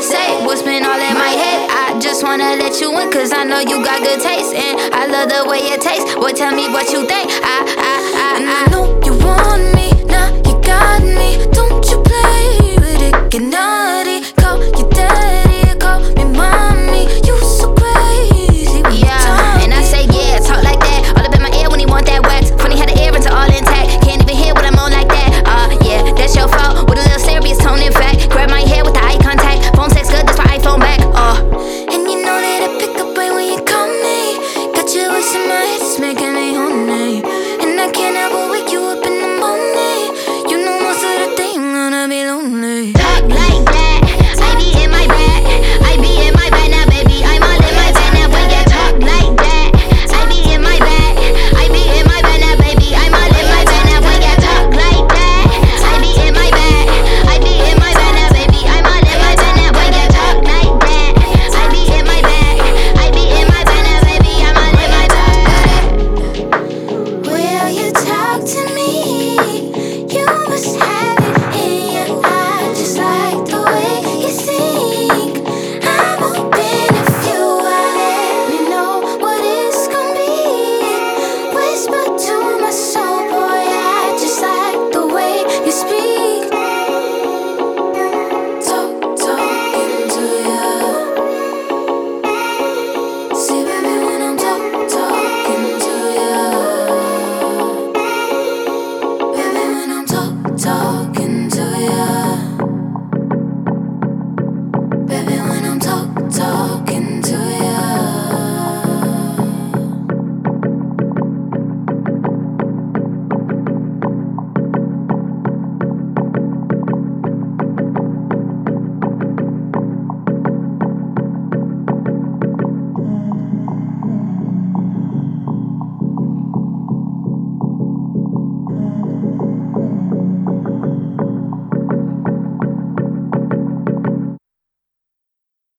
to say what's been all in my head. I just wanna let you in, cause I know you got good taste. And I love the way it tastes. Well, tell me what you think. I,